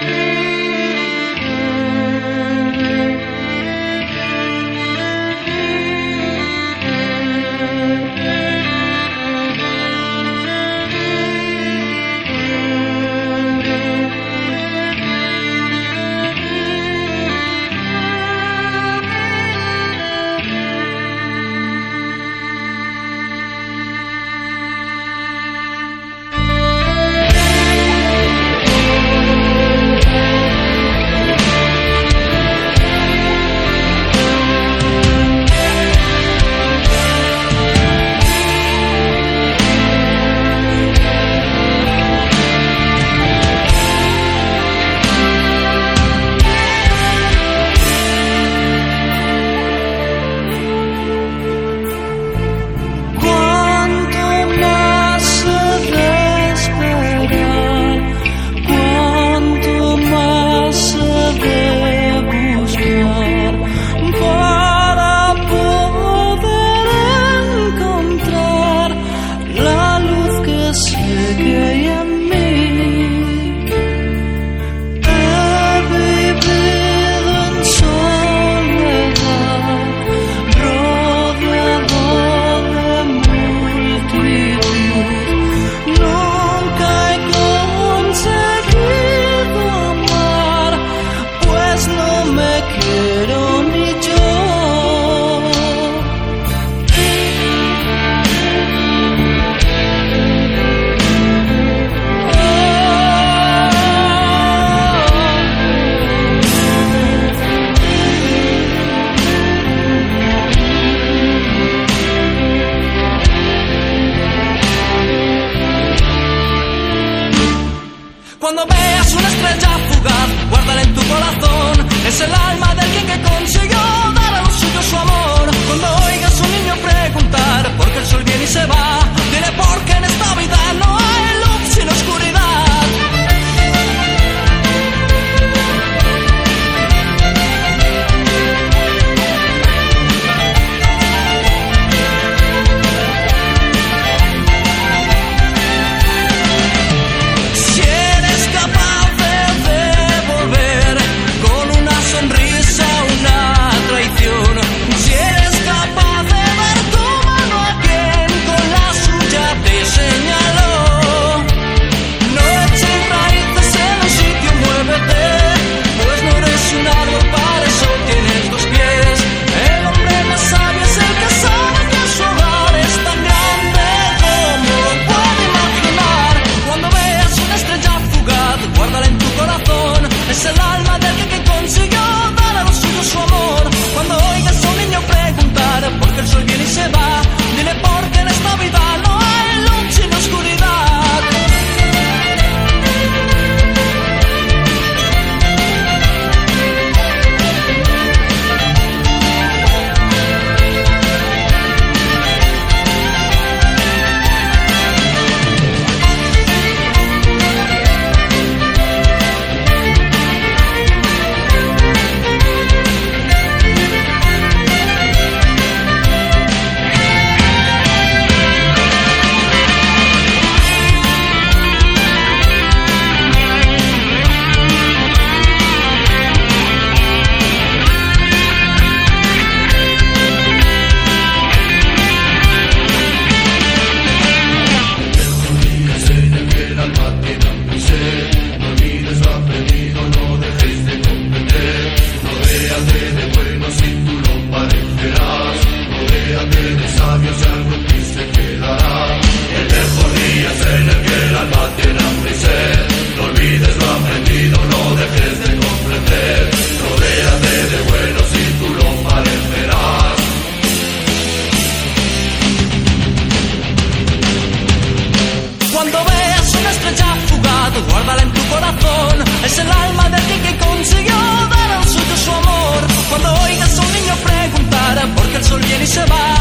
Thank you. Cuando veas una estrella fugaz, guárdala en tu corazón. Es el alma de alguien que consiguió guárdala en tu corazón. Es el alma de ti que consiguió dar al suyo su amor. Cuando oigas a un niño preguntar por qué el sol viene y se va.